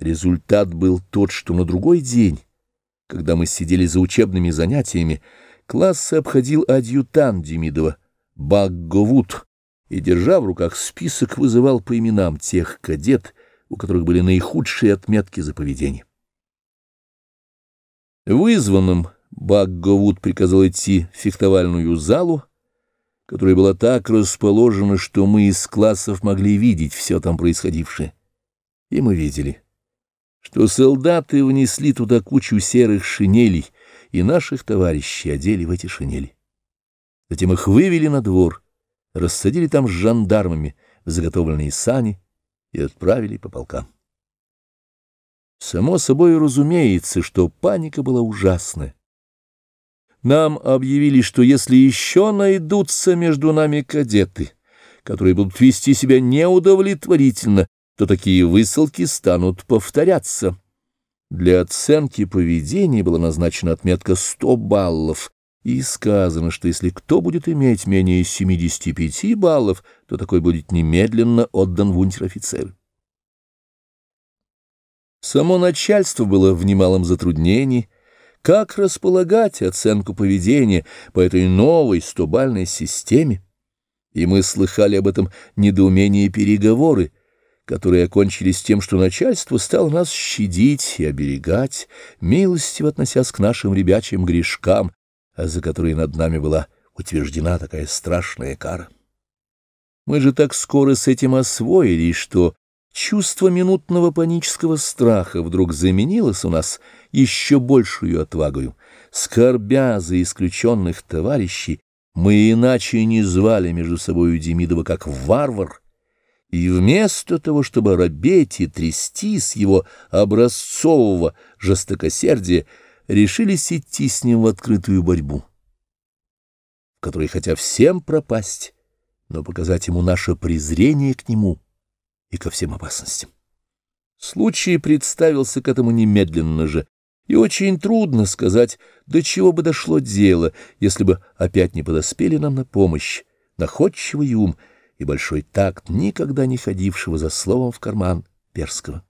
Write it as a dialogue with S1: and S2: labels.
S1: Результат был тот, что на другой день, когда мы сидели за учебными занятиями, классы обходил адъютант Демидова, Багговуд, и, держа в руках список, вызывал по именам тех кадет, у которых были наихудшие отметки за поведение. Вызванным Багговуд приказал идти в фехтовальную залу, которая была так расположена, что мы из классов могли видеть все там происходившее. И мы видели, что солдаты внесли туда кучу серых шинелей, и наших товарищей одели в эти шинели. Затем их вывели на двор, рассадили там с жандармами в заготовленные сани и отправили по полкам. Само собой разумеется, что паника была ужасная. Нам объявили, что если еще найдутся между нами кадеты, которые будут вести себя неудовлетворительно, то такие высылки станут повторяться. Для оценки поведения была назначена отметка 100 баллов, и сказано, что если кто будет иметь менее 75 баллов, то такой будет немедленно отдан в унтер-офицеры. Само начальство было в немалом затруднении, как располагать оценку поведения по этой новой стобальной системе, и мы слыхали об этом недоумении переговоры, которые окончились тем, что начальство стало нас щадить и оберегать, милостиво относясь к нашим ребячим грешкам, а за которые над нами была утверждена такая страшная кара. Мы же так скоро с этим освоились, что чувство минутного панического страха вдруг заменилось у нас еще большую отвагою. Скорбя за исключенных товарищей, мы иначе не звали между собою Демидова как варвар, и вместо того, чтобы робеть и трясти с его образцового жестокосердия, решились идти с ним в открытую борьбу, в которой хотя всем пропасть, но показать ему наше презрение к нему и ко всем опасностям. Случай представился к этому немедленно же, и очень трудно сказать, до чего бы дошло дело, если бы опять не подоспели нам на помощь, находчивый ум — и большой такт никогда не ходившего за словом в карман Перского.